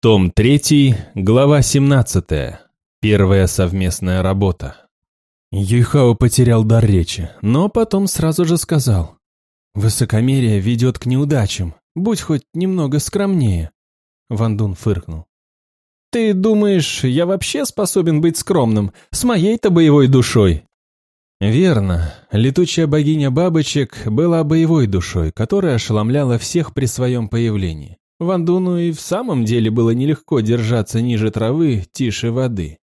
Том 3, глава 17. Первая совместная работа. Юйхао потерял дар речи, но потом сразу же сказал. «Высокомерие ведет к неудачам. Будь хоть немного скромнее». Ван Дун фыркнул. «Ты думаешь, я вообще способен быть скромным? С моей-то боевой душой?» Верно. Летучая богиня бабочек была боевой душой, которая ошеломляла всех при своем появлении. Вандуну и в самом деле было нелегко держаться ниже травы, тише воды.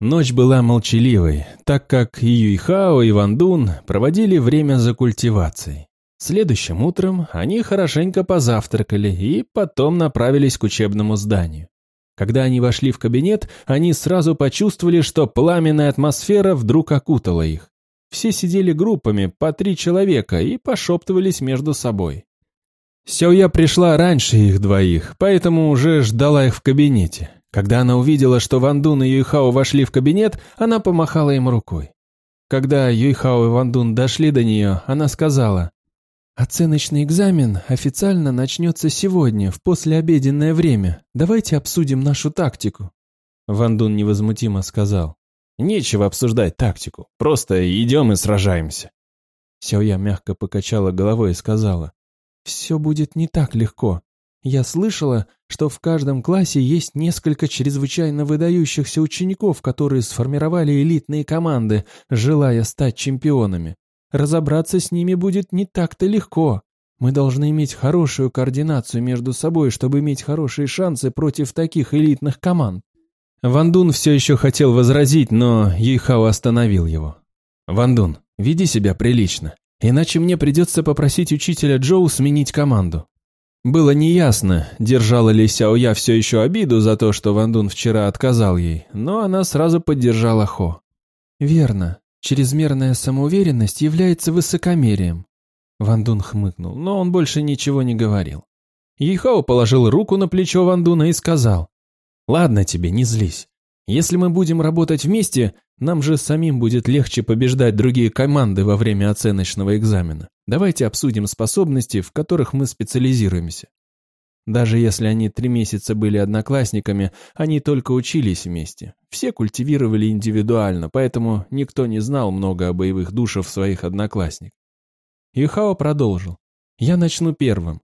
Ночь была молчаливой, так как Юйхао, и Вандун проводили время за культивацией. Следующим утром они хорошенько позавтракали и потом направились к учебному зданию. Когда они вошли в кабинет, они сразу почувствовали, что пламенная атмосфера вдруг окутала их. Все сидели группами по три человека и пошептывались между собой. Сяоя пришла раньше их двоих, поэтому уже ждала их в кабинете. Когда она увидела, что Ван Дун и Юйхао вошли в кабинет, она помахала им рукой. Когда Юйхао и Ван Дун дошли до нее, она сказала, «Оценочный экзамен официально начнется сегодня, в послеобеденное время. Давайте обсудим нашу тактику». Ван Дун невозмутимо сказал, «Нечего обсуждать тактику, просто идем и сражаемся». Сяоя мягко покачала головой и сказала, все будет не так легко. Я слышала, что в каждом классе есть несколько чрезвычайно выдающихся учеников, которые сформировали элитные команды, желая стать чемпионами. Разобраться с ними будет не так-то легко. Мы должны иметь хорошую координацию между собой, чтобы иметь хорошие шансы против таких элитных команд. Ван Дун все еще хотел возразить, но Юйхао остановил его. «Ван Дун, веди себя прилично. Иначе мне придется попросить учителя Джоу сменить команду. Было неясно, держала ли Сяо Я все еще обиду за то, что Ван Дун вчера отказал ей, но она сразу поддержала Хо. «Верно. Чрезмерная самоуверенность является высокомерием». Ван Дун хмыкнул, но он больше ничего не говорил. Ихао положил руку на плечо Ван Дуна и сказал, «Ладно тебе, не злись. Если мы будем работать вместе, нам же самим будет легче побеждать другие команды во время оценочного экзамена. Давайте обсудим способности, в которых мы специализируемся. Даже если они три месяца были одноклассниками, они только учились вместе. Все культивировали индивидуально, поэтому никто не знал много о боевых душах своих одноклассников. Юхао продолжил. «Я начну первым.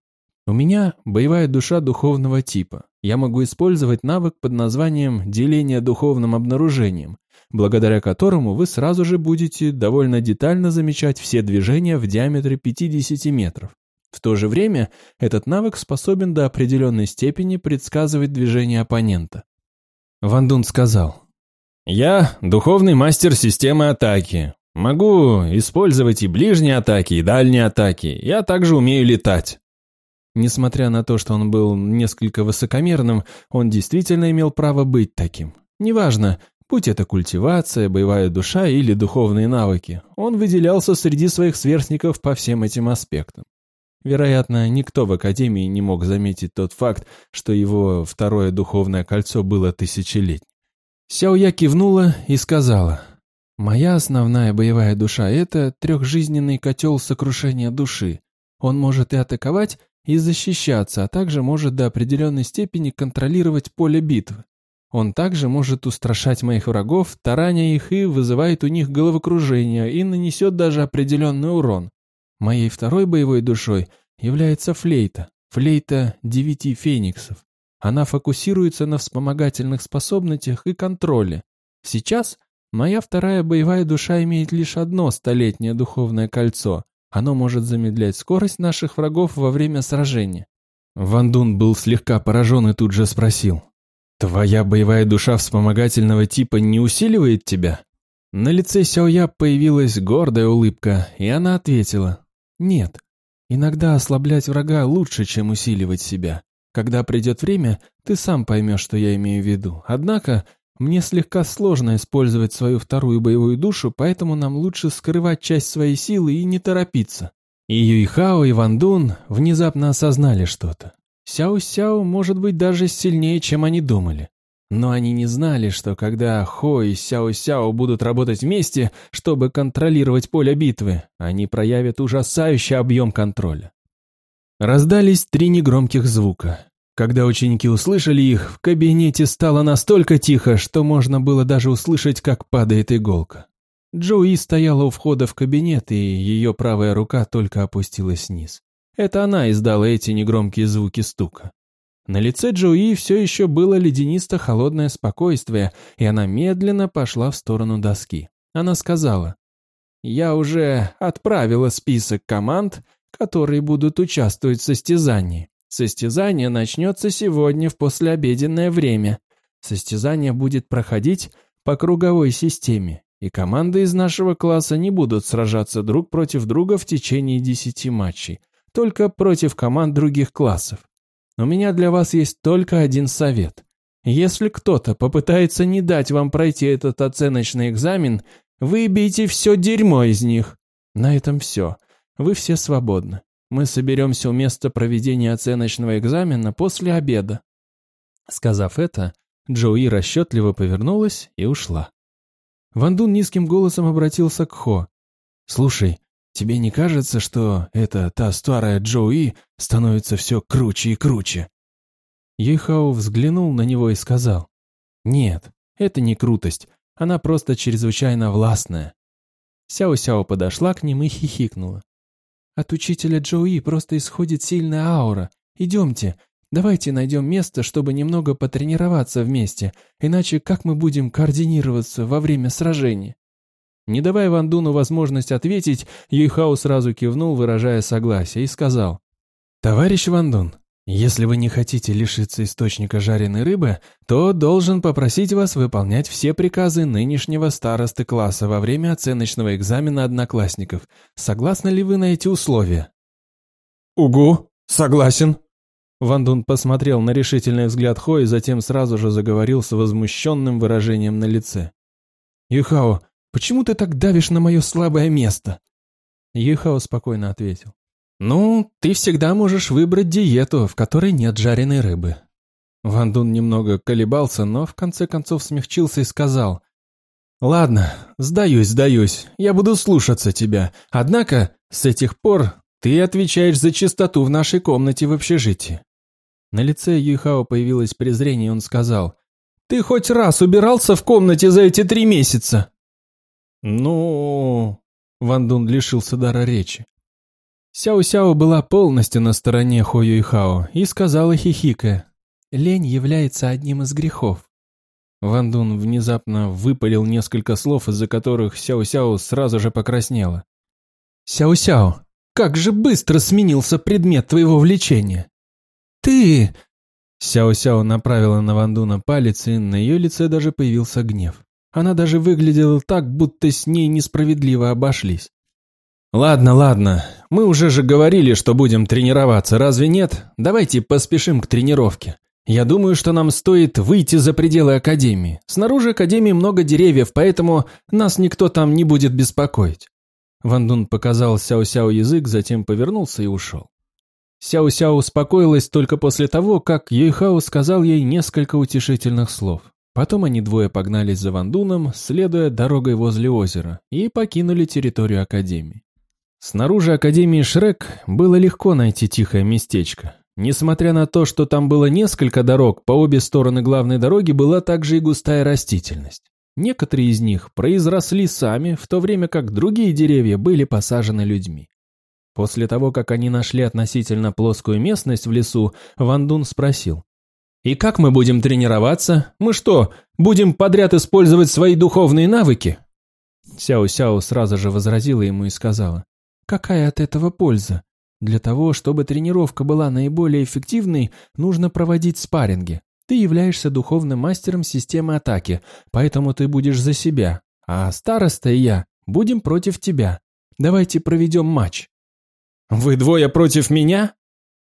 У меня боевая душа духовного типа. Я могу использовать навык под названием «деление духовным обнаружением», благодаря которому вы сразу же будете довольно детально замечать все движения в диаметре 50 метров. В то же время этот навык способен до определенной степени предсказывать движение оппонента. Ван Дун сказал, «Я духовный мастер системы атаки. Могу использовать и ближние атаки, и дальние атаки. Я также умею летать». Несмотря на то, что он был несколько высокомерным, он действительно имел право быть таким. Неважно, Будь это культивация, боевая душа или духовные навыки, он выделялся среди своих сверстников по всем этим аспектам. Вероятно, никто в Академии не мог заметить тот факт, что его второе духовное кольцо было тысячелетним. Сяоя кивнула и сказала, «Моя основная боевая душа — это трехжизненный котел сокрушения души. Он может и атаковать, и защищаться, а также может до определенной степени контролировать поле битвы. Он также может устрашать моих врагов, тараня их и вызывает у них головокружение и нанесет даже определенный урон. Моей второй боевой душой является флейта, флейта девяти фениксов. Она фокусируется на вспомогательных способностях и контроле. Сейчас моя вторая боевая душа имеет лишь одно столетнее духовное кольцо. Оно может замедлять скорость наших врагов во время сражения. Ван Дун был слегка поражен и тут же спросил. «Твоя боевая душа вспомогательного типа не усиливает тебя?» На лице Сяоя появилась гордая улыбка, и она ответила. «Нет, иногда ослаблять врага лучше, чем усиливать себя. Когда придет время, ты сам поймешь, что я имею в виду. Однако, мне слегка сложно использовать свою вторую боевую душу, поэтому нам лучше скрывать часть своей силы и не торопиться». И Юйхао и Ван Дун внезапно осознали что-то. Сяо-Сяо может быть даже сильнее, чем они думали. Но они не знали, что когда Хо и Сяо-Сяо будут работать вместе, чтобы контролировать поле битвы, они проявят ужасающий объем контроля. Раздались три негромких звука. Когда ученики услышали их, в кабинете стало настолько тихо, что можно было даже услышать, как падает иголка. Джоуи стояла у входа в кабинет, и ее правая рука только опустилась вниз. Это она издала эти негромкие звуки стука. На лице Джоуи все еще было леденисто-холодное спокойствие, и она медленно пошла в сторону доски. Она сказала, «Я уже отправила список команд, которые будут участвовать в состязании. Состязание начнется сегодня в послеобеденное время. Состязание будет проходить по круговой системе, и команды из нашего класса не будут сражаться друг против друга в течение десяти матчей, только против команд других классов. У меня для вас есть только один совет. Если кто-то попытается не дать вам пройти этот оценочный экзамен, выбейте все дерьмо из них. На этом все. Вы все свободны. Мы соберемся у места проведения оценочного экзамена после обеда». Сказав это, Джоуи расчетливо повернулась и ушла. Ван Дун низким голосом обратился к Хо. «Слушай, тебе не кажется, что эта та старая Джоуи становится все круче и круче?» Юйхао взглянул на него и сказал. «Нет, это не крутость, она просто чрезвычайно властная». Сяо-Сяо подошла к ним и хихикнула. От учителя Джоуи просто исходит сильная аура. Идемте, давайте найдем место, чтобы немного потренироваться вместе, иначе как мы будем координироваться во время сражения?» Не давая Ван Дуну возможность ответить, Юйхао сразу кивнул, выражая согласие, и сказал, «Товарищ Ван Дун, если вы не хотите лишиться источника жареной рыбы, то должен попросить вас выполнять все приказы нынешнего старосты класса во время оценочного экзамена одноклассников. Согласны ли вы на эти условия? Угу, согласен. Ван Дун посмотрел на решительный взгляд Хо и затем сразу же заговорил с возмущенным выражением на лице. «Юхао, почему ты так давишь на мое слабое место?» Юхао спокойно ответил. «Ну, ты всегда можешь выбрать диету, в которой нет жареной рыбы». Ван Дун немного колебался, но в конце концов смягчился и сказал, «Ладно, сдаюсь, сдаюсь, я буду слушаться тебя. Однако, с этих пор ты отвечаешь за чистоту в нашей комнате в общежитии». На лице Юйхао появилось презрение, и он сказал, «Ты хоть раз убирался в комнате за эти три месяца?» «Ну...» Ван Дун лишился дара речи. Сяо-Сяо была полностью на стороне Хо Юйхао и сказала хихикая, «Лень является одним из грехов». Ван Дун внезапно выпалил несколько слов, из-за которых Сяо-Сяо сразу же покраснела. «Сяо-Сяо, как же быстро сменился предмет твоего влечения!» «Ты...» Сяо-Сяо направила на Ван Дуна палец, и на ее лице даже появился гнев. Она даже выглядела так, будто с ней несправедливо обошлись. «Ладно, ладно, мы уже же говорили, что будем тренироваться, разве нет? Давайте поспешим к тренировке. Я думаю, что нам стоит выйти за пределы Академии. Снаружи Академии много деревьев, поэтому нас никто там не будет беспокоить». Ван Дун показал Сяо-Сяо язык, затем повернулся и ушел. Сяо-Сяо успокоилась только после того, как Юйхао сказал ей несколько утешительных слов. Потом они двое погнались за Вандуном, следуя дорогой возле озера, и покинули территорию Академии. Снаружи Академии Шрек было легко найти тихое местечко. Несмотря на то, что там было несколько дорог, по обе стороны главной дороги была также и густая растительность. Некоторые из них произросли сами, в то время как другие деревья были посажены людьми. После того, как они нашли относительно плоскую местность в лесу, Ван Дун спросил. «И как мы будем тренироваться? Мы что, будем подряд использовать свои духовные навыки?» Сяо-Сяо сразу же возразила ему и сказала. Какая от этого польза? Для того, чтобы тренировка была наиболее эффективной, нужно проводить спарринги. Ты являешься духовным мастером системы атаки, поэтому ты будешь за себя, а староста и я будем против тебя. Давайте проведем матч». «Вы двое против меня?»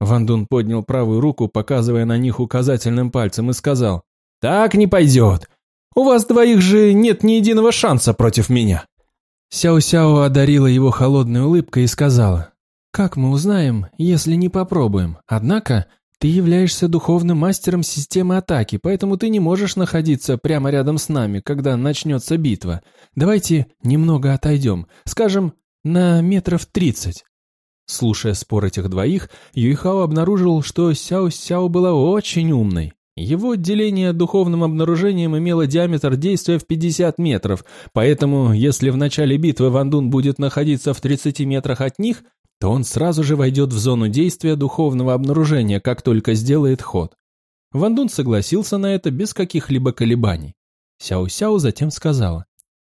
Ван Дун поднял правую руку, показывая на них указательным пальцем, и сказал, «Так не пойдет. У вас двоих же нет ни единого шанса против меня». Сяо-Сяо одарила его холодной улыбкой и сказала, «Как мы узнаем, если не попробуем? Однако ты являешься духовным мастером системы атаки, поэтому ты не можешь находиться прямо рядом с нами, когда начнется битва. Давайте немного отойдем, скажем, на метров тридцать». Слушая спор этих двоих, Юйхао обнаружил, что Сяо-Сяо была очень умной. Его отделение духовным обнаружением имело диаметр действия в 50 метров, поэтому если в начале битвы Ван Дун будет находиться в 30 метрах от них, то он сразу же войдет в зону действия духовного обнаружения, как только сделает ход. Ван Дун согласился на это без каких-либо колебаний. Сяо-Сяо затем сказала,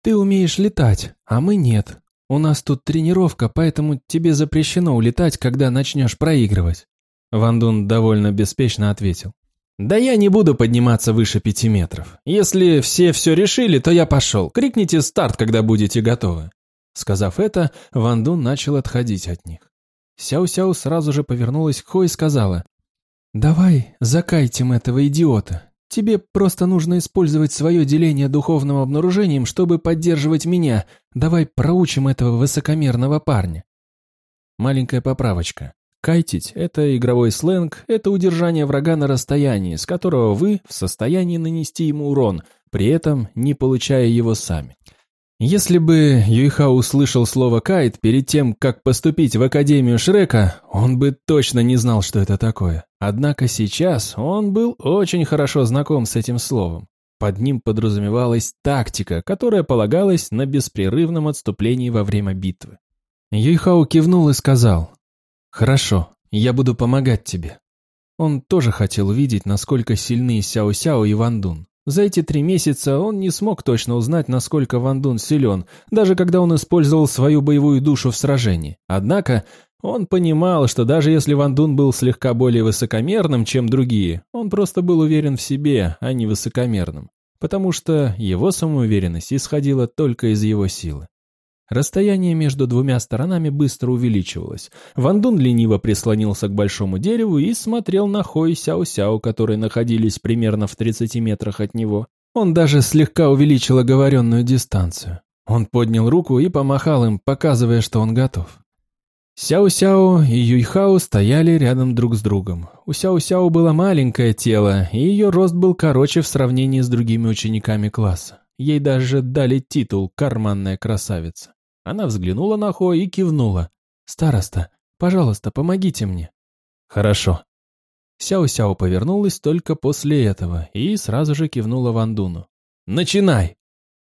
«Ты умеешь летать, а мы нет. У нас тут тренировка, поэтому тебе запрещено улетать, когда начнешь проигрывать». Ван Дун довольно беспечно ответил, «Да я не буду подниматься выше пяти метров. Если все все решили, то я пошел. Крикните старт, когда будете готовы». Сказав это, Ван Дун начал отходить от них. Сяо-Сяо сразу же повернулась к Хо и сказала, «Давай закайтим этого идиота. Тебе просто нужно использовать свое деление духовным обнаружением, чтобы поддерживать меня. Давай проучим этого высокомерного парня». Маленькая поправочка. Кайтить – это игровой сленг, это удержание врага на расстоянии, с которого вы в состоянии нанести ему урон, при этом не получая его сами. Если бы Юйха услышал слово «кайт» перед тем, как поступить в Академию Шрека, он бы точно не знал, что это такое. Однако сейчас он был очень хорошо знаком с этим словом. Под ним подразумевалась тактика, которая полагалась на беспрерывном отступлении во время битвы. Юйхау кивнул и сказал, «Хорошо, я буду помогать тебе». Он тоже хотел увидеть, насколько сильны Сяо-Сяо и Ван Дун. За эти три месяца он не смог точно узнать, насколько Ван Дун силен, даже когда он использовал свою боевую душу в сражении. Однако он понимал, что даже если Ван Дун был слегка более высокомерным, чем другие, он просто был уверен в себе, а не высокомерным, потому что его самоуверенность исходила только из его силы. Расстояние между двумя сторонами быстро увеличивалось. Ван Дун лениво прислонился к большому дереву и смотрел на Хо и Сяо-Сяо, которые находились примерно в 30 метрах от него. Он даже слегка увеличил оговоренную дистанцию. Он поднял руку и помахал им, показывая, что он готов. Сяо-Сяо и Юйхао стояли рядом друг с другом. У Сяо-Сяо было маленькое тело, и ее рост был короче в сравнении с другими учениками класса. Ей даже дали титул «карманная красавица». Она взглянула на Хо и кивнула. «Староста, пожалуйста, помогите мне». «Хорошо». Сяо-Сяо повернулась только после этого и сразу же кивнула Вандуну. «Начинай!»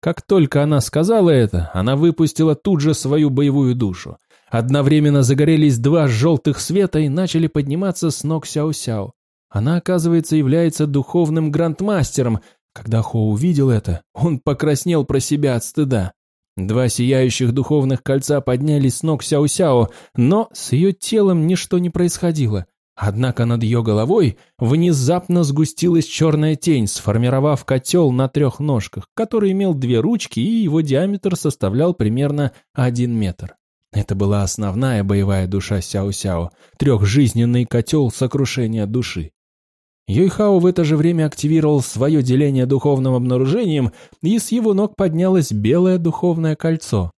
Как только она сказала это, она выпустила тут же свою боевую душу. Одновременно загорелись два желтых света и начали подниматься с ног Сяо-Сяо. Она, оказывается, является духовным грандмастером. Когда Хо увидел это, он покраснел про себя от стыда. Два сияющих духовных кольца поднялись с ног Сяо-Сяо, но с ее телом ничто не происходило. Однако над ее головой внезапно сгустилась черная тень, сформировав котел на трех ножках, который имел две ручки и его диаметр составлял примерно один метр. Это была основная боевая душа Сяо-Сяо, трехжизненный котел сокрушения души. Юйхао в это же время активировал свое деление духовным обнаружением, и с его ног поднялось белое духовное кольцо.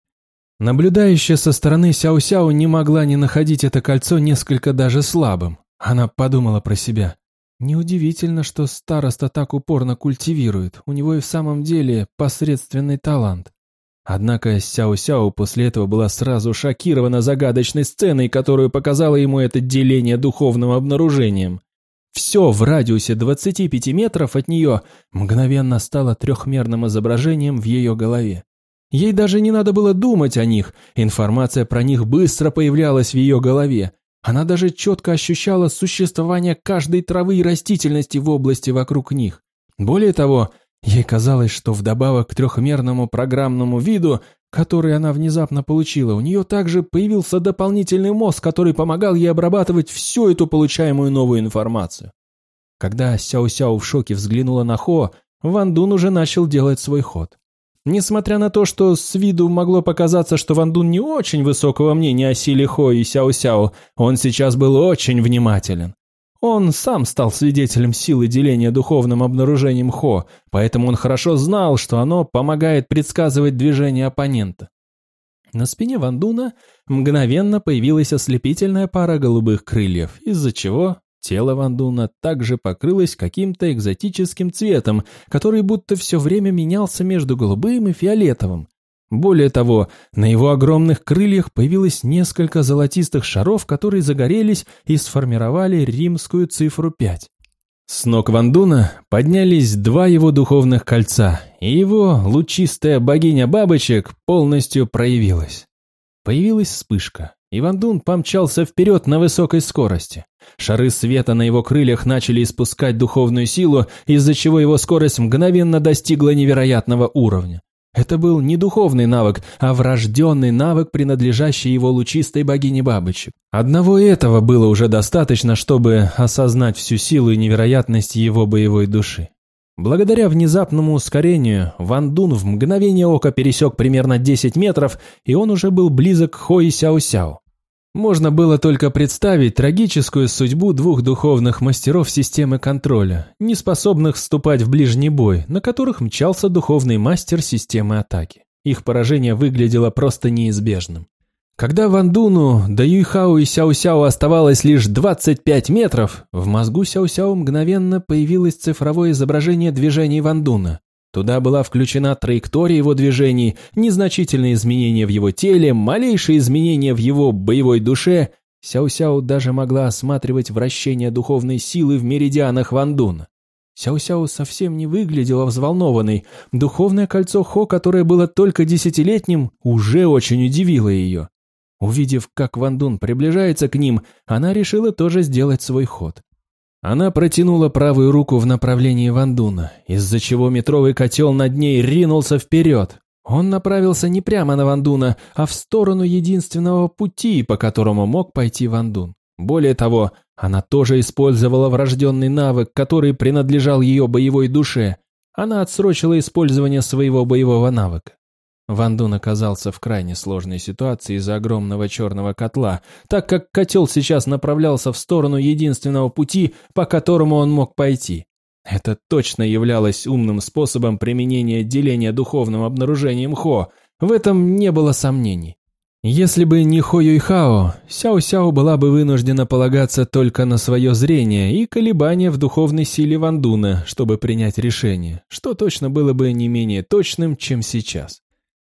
Наблюдающая со стороны Сяо-Сяо не могла не находить это кольцо несколько даже слабым. Она подумала про себя. Неудивительно, что староста так упорно культивирует, у него и в самом деле посредственный талант. Однако Сяо-Сяо после этого была сразу шокирована загадочной сценой, которую показало ему это деление духовным обнаружением. Все в радиусе 25 метров от нее мгновенно стало трехмерным изображением в ее голове. Ей даже не надо было думать о них, информация про них быстро появлялась в ее голове. Она даже четко ощущала существование каждой травы и растительности в области вокруг них. Более того, ей казалось, что вдобавок к трехмерному программному виду который она внезапно получила, у нее также появился дополнительный мозг, который помогал ей обрабатывать всю эту получаемую новую информацию. Когда Сяо-Сяо в шоке взглянула на Хо, Ван Дун уже начал делать свой ход. Несмотря на то, что с виду могло показаться, что Ван Дун не очень высокого мнения о силе Хо и Сяо-Сяо, он сейчас был очень внимателен. Он сам стал свидетелем силы деления духовным обнаружением Хо, поэтому он хорошо знал, что оно помогает предсказывать движение оппонента. На спине Вандуна мгновенно появилась ослепительная пара голубых крыльев, из-за чего тело Вандуна также покрылось каким-то экзотическим цветом, который будто все время менялся между голубым и фиолетовым. Более того, на его огромных крыльях появилось несколько золотистых шаров, которые загорелись и сформировали римскую цифру 5. С ног Вандуна поднялись два его духовных кольца, и его лучистая богиня бабочек полностью проявилась. Появилась вспышка, и Вандун помчался вперед на высокой скорости. Шары света на его крыльях начали испускать духовную силу, из-за чего его скорость мгновенно достигла невероятного уровня. Это был не духовный навык, а врожденный навык, принадлежащий его лучистой богине бабочек. Одного этого было уже достаточно, чтобы осознать всю силу и невероятность его боевой души. Благодаря внезапному ускорению, Ван Дун в мгновение ока пересек примерно 10 метров, и он уже был близок к Хои Сяо-Сяо. Можно было только представить трагическую судьбу двух духовных мастеров системы контроля, не способных вступать в ближний бой, на которых мчался духовный мастер системы атаки. Их поражение выглядело просто неизбежным. Когда Ван Дуну, до Юйхао и Сяо-Сяо оставалось лишь 25 метров, в мозгу Сяо-Сяо мгновенно появилось цифровое изображение движений Ван Дуна. Туда была включена траектория его движений, незначительные изменения в его теле, малейшие изменения в его боевой душе. Сяо-Сяо даже могла осматривать вращение духовной силы в меридианах Вандуна. Сяо-Сяо совсем не выглядела взволнованной. Духовное кольцо Хо, которое было только десятилетним, уже очень удивило ее. Увидев, как Вандун приближается к ним, она решила тоже сделать свой ход. Она протянула правую руку в направлении Вандуна, из-за чего метровый котел над ней ринулся вперед. Он направился не прямо на Вандуна, а в сторону единственного пути, по которому мог пойти Вандун. Более того, она тоже использовала врожденный навык, который принадлежал ее боевой душе. Она отсрочила использование своего боевого навыка. Ван Дун оказался в крайне сложной ситуации из-за огромного черного котла, так как котел сейчас направлялся в сторону единственного пути, по которому он мог пойти. Это точно являлось умным способом применения деления духовным обнаружением Хо, в этом не было сомнений. Если бы не Хо Юйхао, Сяо-Сяо была бы вынуждена полагаться только на свое зрение и колебания в духовной силе Вандуна, чтобы принять решение, что точно было бы не менее точным, чем сейчас.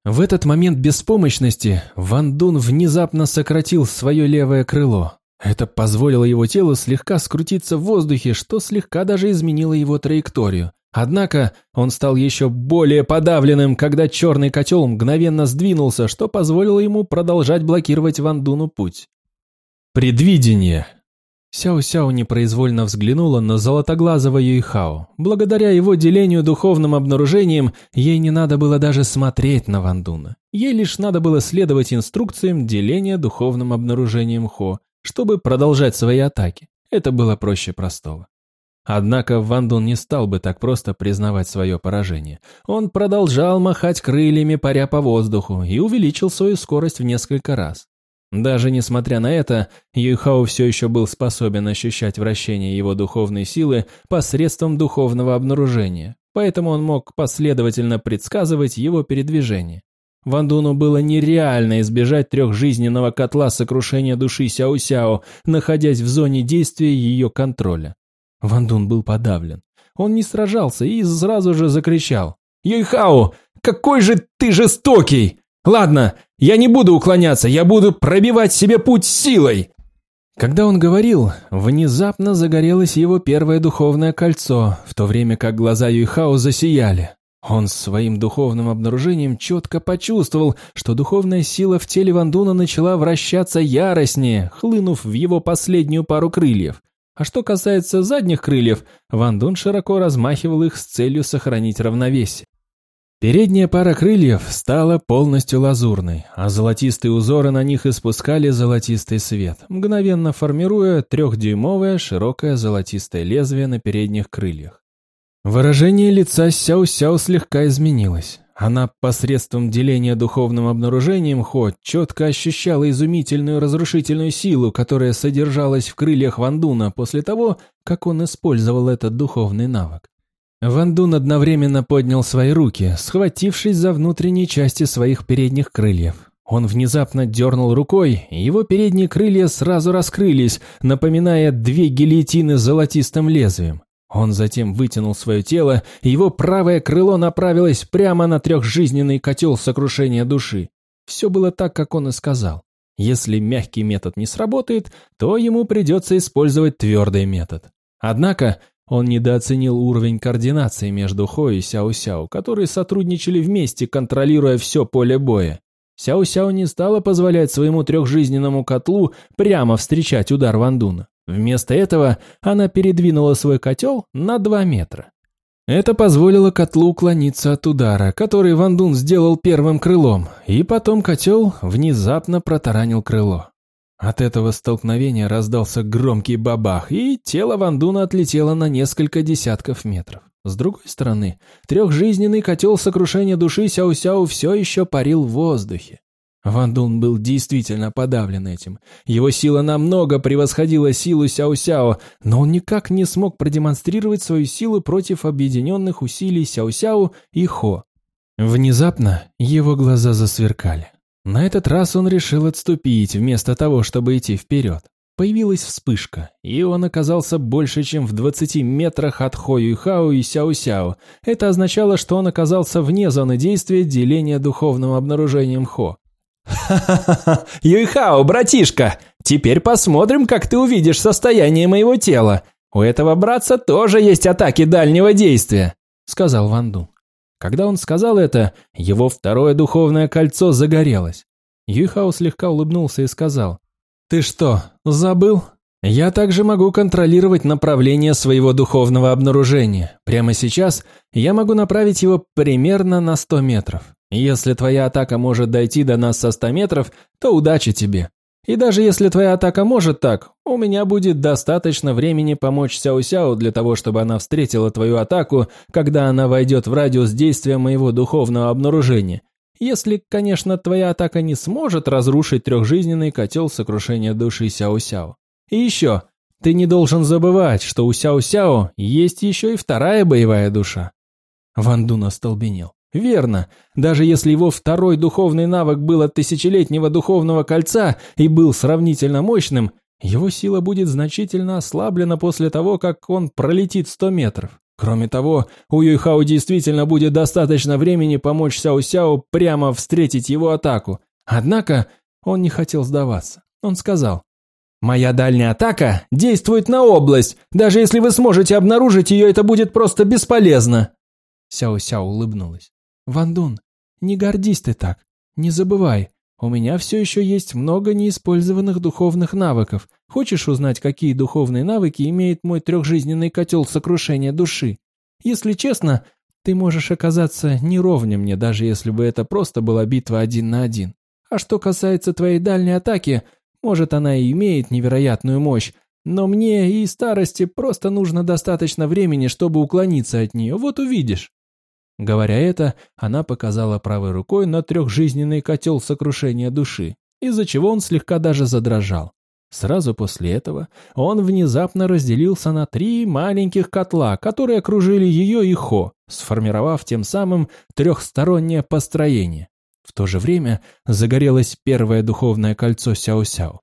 В этот момент беспомощности Ван Дун внезапно сократил свое левое крыло. Это позволило его телу слегка скрутиться в воздухе, что слегка даже изменило его траекторию. Однако он стал еще более подавленным, когда черный котел мгновенно сдвинулся, что позволило ему продолжать блокировать Ван Дуну путь. Предвидение. Сяо-Сяо непроизвольно взглянула на золотоглазого Юйхао. Благодаря его делению духовным обнаружением, ей не надо было даже смотреть на Вандуна. Ей лишь надо было следовать инструкциям деления духовным обнаружением Хо, чтобы продолжать свои атаки. Это было проще простого. Однако Вандун не стал бы так просто признавать свое поражение. Он продолжал махать крыльями, паря по воздуху, и увеличил свою скорость в несколько раз. Даже несмотря на это, Юйхао все еще был способен ощущать вращение его духовной силы посредством духовного обнаружения, поэтому он мог последовательно предсказывать его передвижение. Вандуну было нереально избежать трехжизненного котла сокрушения души Сяо-Сяо, находясь в зоне действия ее контроля. Вандун был подавлен. Он не сражался и сразу же закричал. «Юйхао, какой же ты жестокий! Ладно, я не буду уклоняться, я буду пробивать себе путь силой!» Когда он говорил, внезапно загорелось его первое духовное кольцо, в то время как глаза Юйхао засияли. Он своим духовным обнаружением четко почувствовал, что духовная сила в теле Вандуна начала вращаться яростнее, хлынув в его последнюю пару крыльев. А что касается задних крыльев, Вандун широко размахивал их с целью сохранить равновесие. Передняя пара крыльев стала полностью лазурной, а золотистые узоры на них испускали золотистый свет, мгновенно формируя трехдюймовое широкое золотистое лезвие на передних крыльях. Выражение лица Сяо-Сяо слегка изменилось. Она посредством деления духовным обнаружением Хо четко ощущала изумительную разрушительную силу, которая содержалась в крыльях Вандуна после того, как он использовал этот духовный навык. Ван Дун одновременно поднял свои руки, схватившись за внутренние части своих передних крыльев. Он внезапно дернул рукой, и его передние крылья сразу раскрылись, напоминая две гильотины с золотистым лезвием. Он затем вытянул свое тело, и его правое крыло направилось прямо на трехжизненный котел сокрушения души. Все было так, как он и сказал. Если мягкий метод не сработает, то ему придется использовать твердый метод. Однако он недооценил уровень координации между Хо и Сяо-Сяо, которые сотрудничали вместе, контролируя все поле боя. Сяо-Сяо не стала позволять своему трехжизненному котлу прямо встречать удар Вандуна. Вместо этого она передвинула свой котел на 2 метра. Это позволило котлу уклониться от удара, который Ван Дун сделал первым крылом, и потом котел внезапно протаранил крыло. От этого столкновения раздался громкий бабах, и тело Ван Дуна отлетело на несколько десятков метров. С другой стороны, трехжизненный котел сокрушения души Сяо-Сяо все еще парил в воздухе. Ван Дун был действительно подавлен этим. Его сила намного превосходила силу Сяо-Сяо, но он никак не смог продемонстрировать свою силу против объединенных усилий Сяо-Сяо и Хо. Внезапно его глаза засверкали. На этот раз он решил отступить, вместо того, чтобы идти вперед. Появилась вспышка, и он оказался больше, чем в 20 метрах от Хо Юйхао и Сяо Сяо. Это означало, что он оказался вне зоны действия деления духовным обнаружением Хо. «Ха-ха-ха! Юйхао, братишка! Теперь посмотрим, как ты увидишь состояние моего тела. У этого братца тоже есть атаки дальнего действия», — сказал Ван Ду. Когда он сказал это, его второе духовное кольцо загорелось. Юйхао слегка улыбнулся и сказал, «Ты что, забыл? Я также могу контролировать направление своего духовного обнаружения. Прямо сейчас я могу направить его примерно на 100 метров. Если твоя атака может дойти до нас со 100 метров, то удачи тебе. И даже если твоя атака может так, у меня будет достаточно времени помочь Сяо-Сяо для того, чтобы она встретила твою атаку, когда она войдет в радиус действия моего духовного обнаружения. Если, конечно, твоя атака не сможет разрушить трехжизненный котел сокрушения души Сяо-Сяо. И еще, ты не должен забывать, что у Сяо-Сяо есть еще и вторая боевая душа. Ван Дун остолбенел. Верно, даже если его второй духовный навык был от тысячелетнего духовного кольца и был сравнительно мощным, его сила будет значительно ослаблена после того, как он пролетит 100 метров. Кроме того, у Юйхао действительно будет достаточно времени помочь Сяо-Сяо прямо встретить его атаку. Однако он не хотел сдаваться. Он сказал, «Моя дальняя атака действует на область. Даже если вы сможете обнаружить ее, это будет просто бесполезно». Сяо-Сяо улыбнулась. Ван Дун, не гордись ты так. Не забывай, у меня все еще есть много неиспользованных духовных навыков. Хочешь узнать, какие духовные навыки имеет мой трехжизненный котел сокрушения души? Если честно, ты можешь оказаться неровнем мне, даже если бы это просто была битва один на один. А что касается твоей дальней атаки, может, она и имеет невероятную мощь, но мне и старости просто нужно достаточно времени, чтобы уклониться от нее, вот увидишь. Говоря это, она показала правой рукой на трехжизненный котел сокрушения души, из-за чего он слегка даже задрожал. Сразу после этого он внезапно разделился на три маленьких котла, которые окружили ее и Хо, сформировав тем самым трехстороннее построение. В то же время загорелось первое духовное кольцо Сяо-Сяо.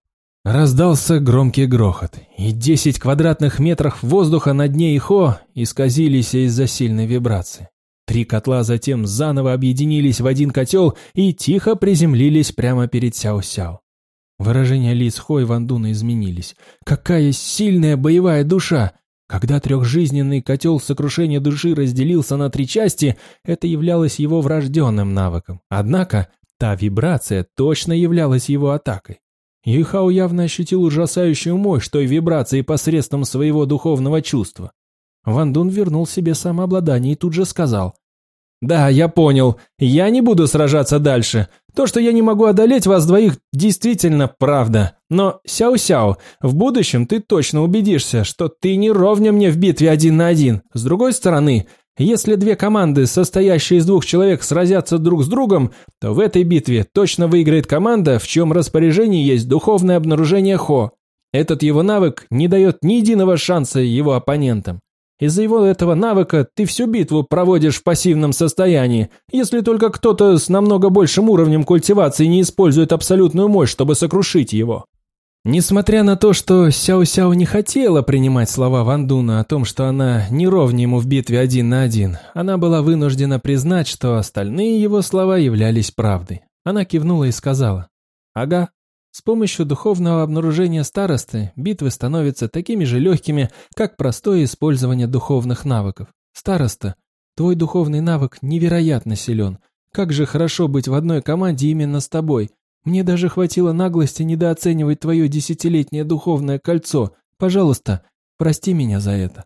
Раздался громкий грохот, и десять квадратных метров воздуха над ней Хо исказились из-за сильной вибрации. Три котла затем заново объединились в один котел и тихо приземлились прямо перед Сяо-Сяо. Выражения лиц Хо и Вандуна изменились. Какая сильная боевая душа! Когда трехжизненный котел сокрушения души разделился на три части, это являлось его врожденным навыком. Однако, та вибрация точно являлась его атакой. Юйхао явно ощутил ужасающую мощь той вибрации посредством своего духовного чувства. Ван Дун вернул себе самообладание и тут же сказал. «Да, я понял. Я не буду сражаться дальше. То, что я не могу одолеть вас двоих, действительно правда. Но, Сяо-Сяо, в будущем ты точно убедишься, что ты не ровня мне в битве один на один. С другой стороны, если две команды, состоящие из двух человек, сразятся друг с другом, то в этой битве точно выиграет команда, в чьем распоряжении есть духовное обнаружение Хо. Этот его навык не дает ни единого шанса его оппонентам. Из-за его этого навыка ты всю битву проводишь в пассивном состоянии, если только кто-то с намного большим уровнем культивации не использует абсолютную мощь, чтобы сокрушить его. Несмотря на то, что Сяо-Сяо не хотела принимать слова Ван Дуна о том, что она не ровнее ему в битве один на один, она была вынуждена признать, что остальные его слова являлись правдой. Она кивнула и сказала, «Ага, с помощью духовного обнаружения старосты битвы становятся такими же легкими, как простое использование духовных навыков. Староста, твой духовный навык невероятно силен. Как же хорошо быть в одной команде именно с тобой. Мне даже хватило наглости недооценивать твое десятилетнее духовное кольцо. Пожалуйста, прости меня за это».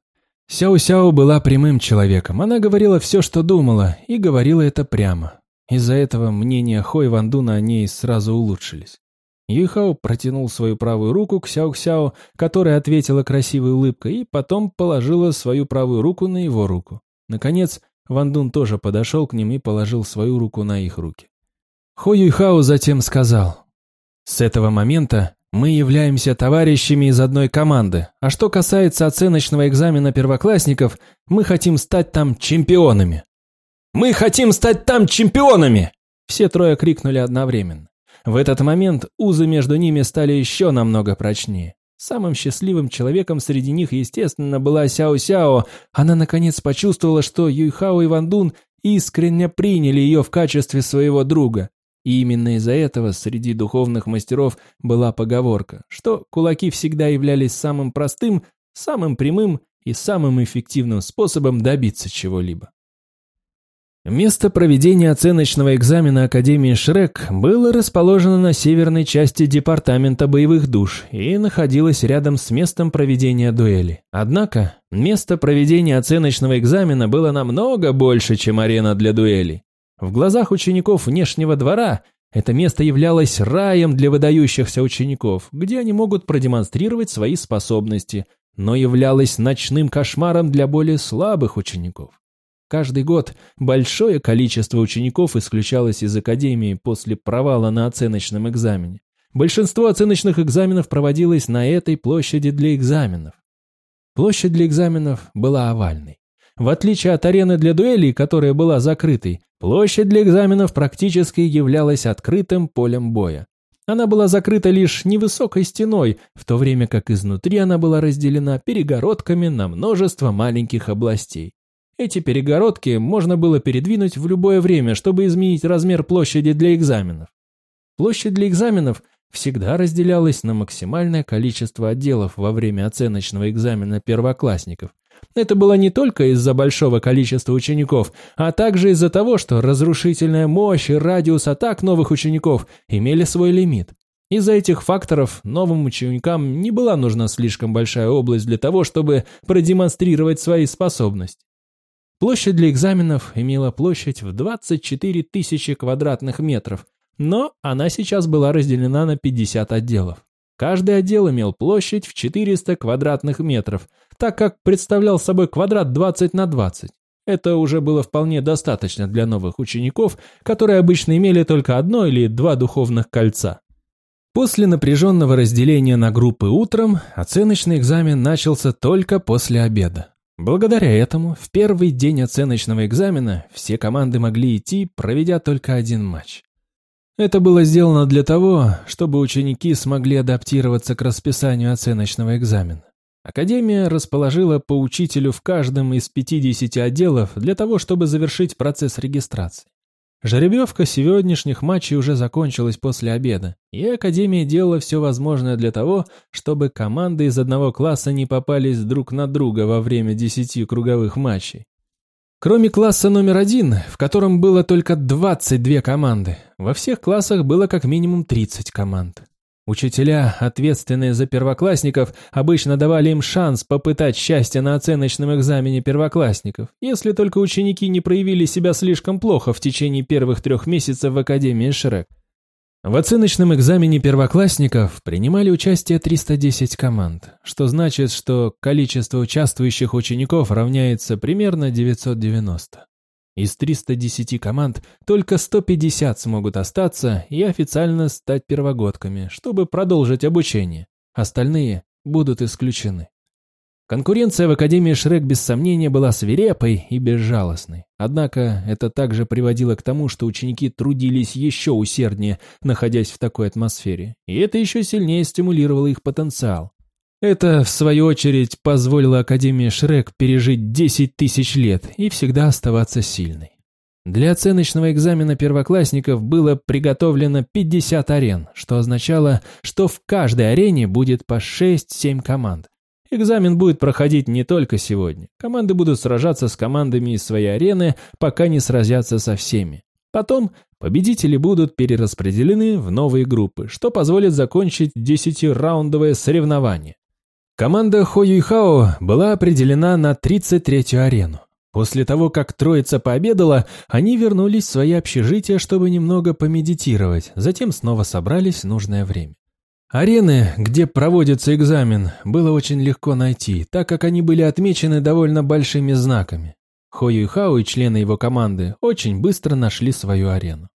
Сяо-Сяо была прямым человеком. Она говорила все, что думала, и говорила это прямо. Из-за этого мнения Хой Вандуна о ней сразу улучшились. Юйхао протянул свою правую руку к Сяо-Сяо, которая ответила красивой улыбкой, и потом положила свою правую руку на его руку. Наконец, Ван Дун тоже подошел к ним и положил свою руку на их руки. Хо Юйхао затем сказал, «С этого момента мы являемся товарищами из одной команды, а что касается оценочного экзамена первоклассников, мы хотим стать там чемпионами». «Мы хотим стать там чемпионами!» Все трое крикнули одновременно. В этот момент узы между ними стали еще намного прочнее. Самым счастливым человеком среди них, естественно, была Сяо-Сяо. Она наконец почувствовала, что Юйхао и Ван Дун искренне приняли ее в качестве своего друга. И именно из-за этого среди духовных мастеров была поговорка, что кулаки всегда являлись самым простым, самым прямым и самым эффективным способом добиться чего-либо. Место проведения оценочного экзамена Академии Шрек было расположено на северной части Департамента боевых душ и находилось рядом с местом проведения дуэли. Однако, место проведения оценочного экзамена было намного больше, чем арена для дуэлей. В глазах учеников внешнего двора это место являлось раем для выдающихся учеников, где они могут продемонстрировать свои способности, но являлось ночным кошмаром для более слабых учеников. Каждый год большое количество учеников исключалось из академии после провала на оценочном экзамене. Большинство оценочных экзаменов проводилось на этой площади для экзаменов. Площадь для экзаменов была овальной. В отличие от арены для дуэлей, которая была закрытой, площадь для экзаменов практически являлась открытым полем боя. Она была закрыта лишь невысокой стеной, в то время как изнутри она была разделена перегородками на множество маленьких областей. Эти перегородки можно было передвинуть в любое время, чтобы изменить размер площади для экзаменов. Площадь для экзаменов всегда разделялась на максимальное количество отделов во время оценочного экзамена первоклассников. Это было не только из-за большого количества учеников, а также из-за того, что разрушительная мощь и радиус атак новых учеников имели свой лимит. Из-за этих факторов новым ученикам не была нужна слишком большая область для того, чтобы продемонстрировать свои способности. Площадь для экзаменов имела площадь в 24 тысячи квадратных метров, но она сейчас была разделена на 50 отделов. Каждый отдел имел площадь в 400 квадратных метров, так как представлял собой квадрат 20 на 20. Это уже было вполне достаточно для новых учеников, которые обычно имели только одно или два духовных кольца. После напряженного разделения на группы утром, оценочный экзамен начался только после обеда. Благодаря этому в первый день оценочного экзамена все команды могли идти, проведя только один матч. Это было сделано для того, чтобы ученики смогли адаптироваться к расписанию оценочного экзамена. Академия расположила по учителю в каждом из 50 отделов для того, чтобы завершить процесс регистрации. Жеребьевка сегодняшних матчей уже закончилась после обеда, и Академия делала все возможное для того, чтобы команды из одного класса не попались друг на друга во время десяти круговых матчей. Кроме класса номер один, в котором было только 22 команды, во всех классах было как минимум 30 команд. Учителя, ответственные за первоклассников, обычно давали им шанс попытать счастье на оценочном экзамене первоклассников, если только ученики не проявили себя слишком плохо в течение первых трех месяцев в Академии Шрек. В оценочном экзамене первоклассников принимали участие 310 команд, что значит, что количество участвующих учеников равняется примерно 990. Из 310 команд только 150 смогут остаться и официально стать первогодками, чтобы продолжить обучение. Остальные будут исключены. Конкуренция в Академии Шрек без сомнения была свирепой и безжалостной. Однако это также приводило к тому, что ученики трудились еще усерднее, находясь в такой атмосфере, и это еще сильнее стимулировало их потенциал. Это, в свою очередь, позволило Академии Шрек пережить 10 тысяч лет и всегда оставаться сильной. Для оценочного экзамена первоклассников было приготовлено 50 арен, что означало, что в каждой арене будет по 6-7 команд. Экзамен будет проходить не только сегодня. Команды будут сражаться с командами из своей арены, пока не сразятся со всеми. Потом победители будут перераспределены в новые группы, что позволит закончить 10-раундовое соревнование. Команда Хо Юйхао была определена на 33-ю арену. После того, как троица пообедала, они вернулись в свои общежития, чтобы немного помедитировать, затем снова собрались в нужное время. Арены, где проводится экзамен, было очень легко найти, так как они были отмечены довольно большими знаками. Хо Юйхао и члены его команды очень быстро нашли свою арену.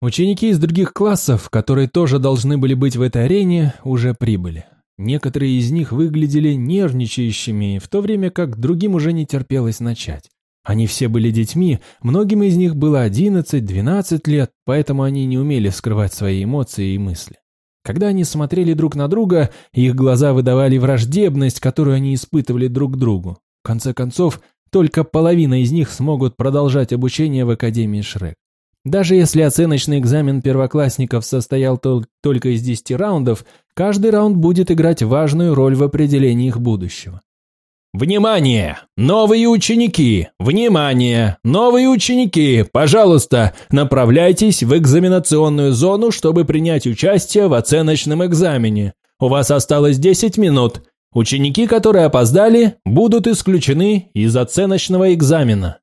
Ученики из других классов, которые тоже должны были быть в этой арене, уже прибыли. Некоторые из них выглядели нервничающими, в то время как другим уже не терпелось начать. Они все были детьми, многим из них было 11-12 лет, поэтому они не умели скрывать свои эмоции и мысли. Когда они смотрели друг на друга, их глаза выдавали враждебность, которую они испытывали друг к другу. В конце концов, только половина из них смогут продолжать обучение в Академии Шрек. Даже если оценочный экзамен первоклассников состоял только из 10 раундов, каждый раунд будет играть важную роль в определении их будущего. «Внимание! Новые ученики! Внимание! Новые ученики! Пожалуйста, направляйтесь в экзаменационную зону, чтобы принять участие в оценочном экзамене. У вас осталось 10 минут. Ученики, которые опоздали, будут исключены из оценочного экзамена».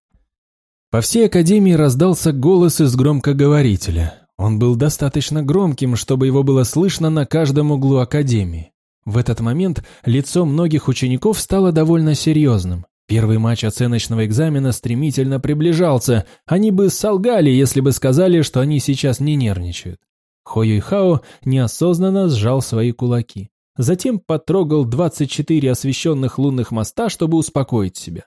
По всей академии раздался голос из громкоговорителя. Он был достаточно громким, чтобы его было слышно на каждом углу академии. В этот момент лицо многих учеников стало довольно серьезным. Первый матч оценочного экзамена стремительно приближался. Они бы солгали, если бы сказали, что они сейчас не нервничают. Хо Юйхао неосознанно сжал свои кулаки. Затем потрогал 24 освещенных лунных моста, чтобы успокоить себя.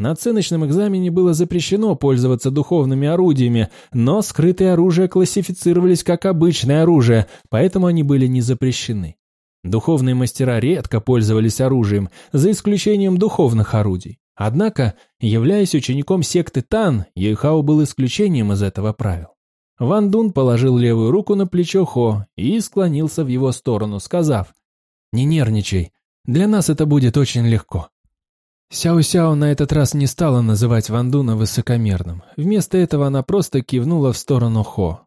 На оценочном экзамене было запрещено пользоваться духовными орудиями, но скрытые оружия классифицировались как обычное оружие, поэтому они были не запрещены. Духовные мастера редко пользовались оружием, за исключением духовных орудий. Однако, являясь учеником секты Тан, Юйхао был исключением из этого правила. Ван Дун положил левую руку на плечо Хо и склонился в его сторону, сказав, «Не нервничай, для нас это будет очень легко». Сяо-Сяо на этот раз не стала называть Вандуна высокомерным. Вместо этого она просто кивнула в сторону Хо.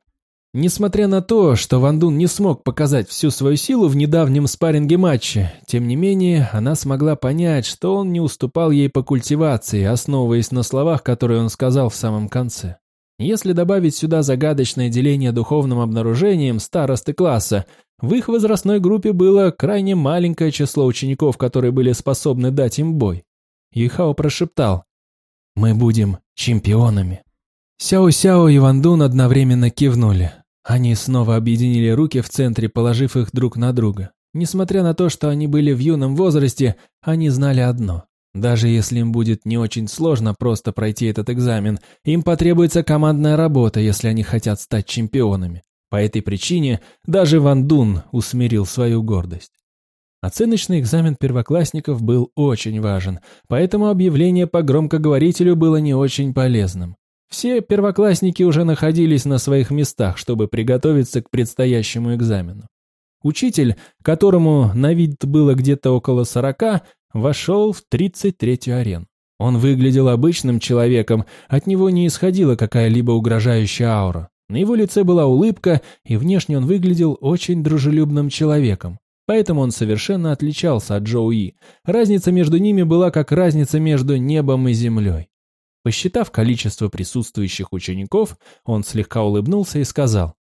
Несмотря на то, что Вандун не смог показать всю свою силу в недавнем спарринге матче, тем не менее, она смогла понять, что он не уступал ей по культивации, основываясь на словах, которые он сказал в самом конце. Если добавить сюда загадочное деление духовным обнаружением старосты класса, в их возрастной группе было крайне маленькое число учеников, которые были способны дать им бой. Юйхао прошептал «Мы будем чемпионами». Сяо-Сяо и Вандун одновременно кивнули. Они снова объединили руки в центре, положив их друг на друга. Несмотря на то, что они были в юном возрасте, они знали одно. Даже если им будет не очень сложно просто пройти этот экзамен, им потребуется командная работа, если они хотят стать чемпионами. По этой причине даже Ван Дун усмирил свою гордость. Оценочный экзамен первоклассников был очень важен, поэтому объявление по громкоговорителю было не очень полезным. Все первоклассники уже находились на своих местах, чтобы приготовиться к предстоящему экзамену. Учитель, которому на вид было где-то около сорока, вошел в 33-ю арену. Он выглядел обычным человеком, от него не исходила какая-либо угрожающая аура. На его лице была улыбка, и внешне он выглядел очень дружелюбным человеком. Поэтому он совершенно отличался от Джоуи. Разница между ними была как разница между небом и землей. Посчитав количество присутствующих учеников, он слегка улыбнулся и сказал.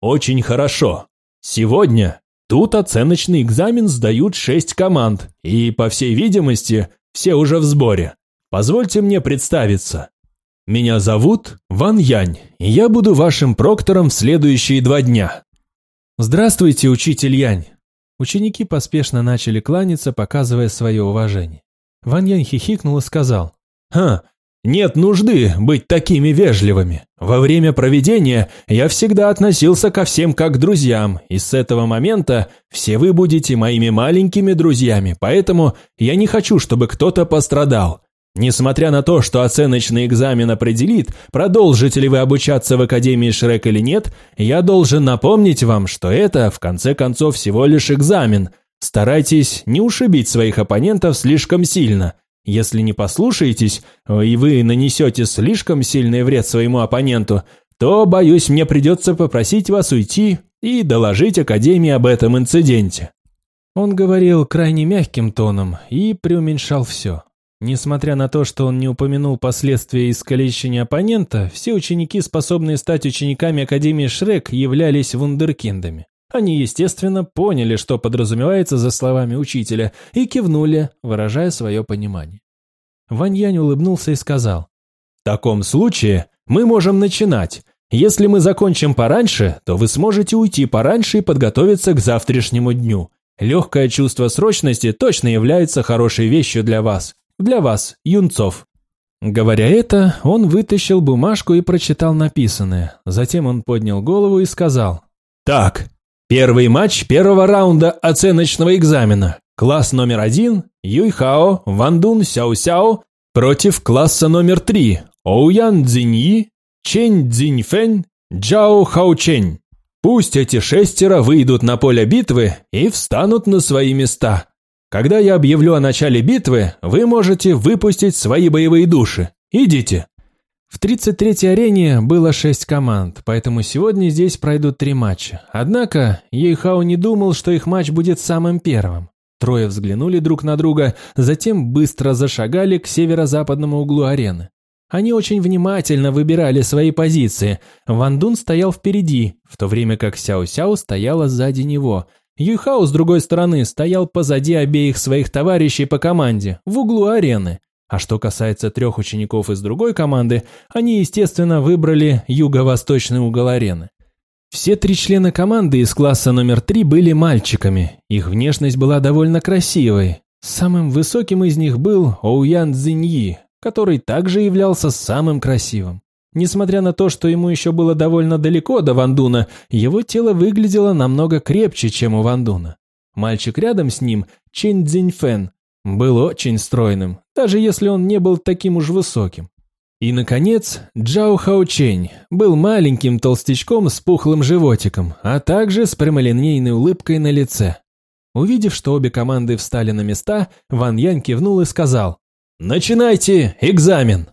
«Очень хорошо. Сегодня тут оценочный экзамен сдают шесть команд, и, по всей видимости, все уже в сборе. Позвольте мне представиться. Меня зовут Ван Янь, и я буду вашим проктором в следующие два дня». «Здравствуйте, учитель Янь!» Ученики поспешно начали кланяться, показывая свое уважение. Ван Ян хихикнул и сказал. «Ха, нет нужды быть такими вежливыми. Во время проведения я всегда относился ко всем как к друзьям, и с этого момента все вы будете моими маленькими друзьями, поэтому я не хочу, чтобы кто-то пострадал. Несмотря на то, что оценочный экзамен определит, продолжите ли вы обучаться в Академии Шрек или нет, я должен напомнить вам, что это, в конце концов, всего лишь экзамен. Старайтесь не ушибить своих оппонентов слишком сильно. Если не послушаетесь, и вы нанесете слишком сильный вред своему оппоненту, то, боюсь, мне придется попросить вас уйти и доложить Академии об этом инциденте». Он говорил крайне мягким тоном и преуменьшал все. Несмотря на то, что он не упомянул последствия искалечения оппонента, все ученики, способные стать учениками Академии Шрек, являлись вундеркиндами. Они, естественно, поняли, что подразумевается за словами учителя, и кивнули, выражая свое понимание. Ваньянь улыбнулся и сказал, «В таком случае мы можем начинать. Если мы закончим пораньше, то вы сможете уйти пораньше и подготовиться к завтрашнему дню. Легкое чувство срочности точно является хорошей вещью для вас. Для вас, юнцов». Говоря это, он вытащил бумажку и прочитал написанное. Затем он поднял голову и сказал, «Так, первый матч первого раунда оценочного экзамена. Класс номер один – Юйхао, Вандун Сяо-Сяо против класса номер три – Оуян Цзиньи, Чэнь Цзиньфэнь, Джао Хаочэнь. Пусть эти шестеро выйдут на поле битвы и встанут на свои места. Когда я объявлю о начале битвы, вы можете выпустить свои боевые души. Идите. В 33-й арене было шесть команд, поэтому сегодня здесь пройдут три матча. Однако Ейхао не думал, что их матч будет самым первым. Трое взглянули друг на друга, затем быстро зашагали к северо-западному углу арены. Они очень внимательно выбирали свои позиции. Ван Дун стоял впереди, в то время как Сяо-Сяо стояла сзади него – Юйхао, с другой стороны, стоял позади обеих своих товарищей по команде, в углу арены. А что касается трех учеников из другой команды, они, естественно, выбрали юго-восточный угол арены. Все три члена команды из класса номер три были мальчиками. Их внешность была довольно красивой. Самым высоким из них был Оуян Цзиньи, который также являлся самым красивым. Несмотря на то, что ему еще было довольно далеко до Вандуна, его тело выглядело намного крепче, чем у Вандуна. Мальчик рядом с ним, Чин Цзиньфэн, был очень стройным, даже если он не был таким уж высоким. И, наконец, Джао Хаочень был маленьким толстячком с пухлым животиком, а также с прямолинейной улыбкой на лице. Увидев, что обе команды встали на места, Ван Янь кивнул и сказал «Начинайте экзамен!»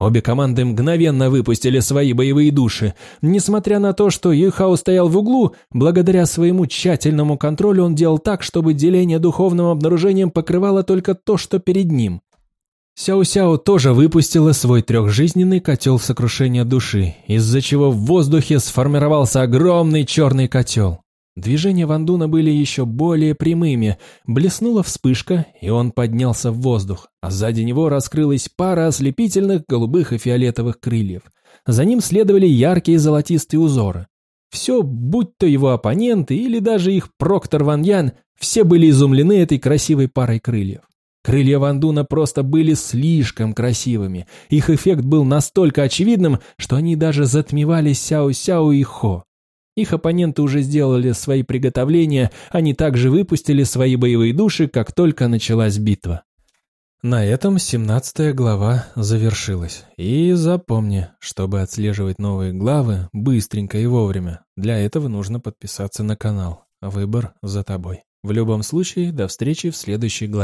Обе команды мгновенно выпустили свои боевые души. Несмотря на то, что Юйхао стоял в углу, благодаря своему тщательному контролю он делал так, чтобы деление духовным обнаружением покрывало только то, что перед ним. Сяо-Сяо тоже выпустила свой трехжизненный котел сокрушения души, из-за чего в воздухе сформировался огромный черный котел. Движения Вандуна были еще более прямыми. Блеснула вспышка, и он поднялся в воздух, а сзади него раскрылась пара ослепительных голубых и фиолетовых крыльев. За ним следовали яркие золотистые узоры. Все, будь то его оппоненты или даже их проктор Ван Ян, все были изумлены этой красивой парой крыльев. Крылья Вандуна просто были слишком красивыми. Их эффект был настолько очевидным, что они даже затмевали Сяо-Сяо и Хо. Их оппоненты уже сделали свои приготовления, они также выпустили свои боевые души, как только началась битва. На этом 17 глава завершилась. И запомни, чтобы отслеживать новые главы быстренько и вовремя, для этого нужно подписаться на канал. Выбор за тобой. В любом случае, до встречи в следующей главе.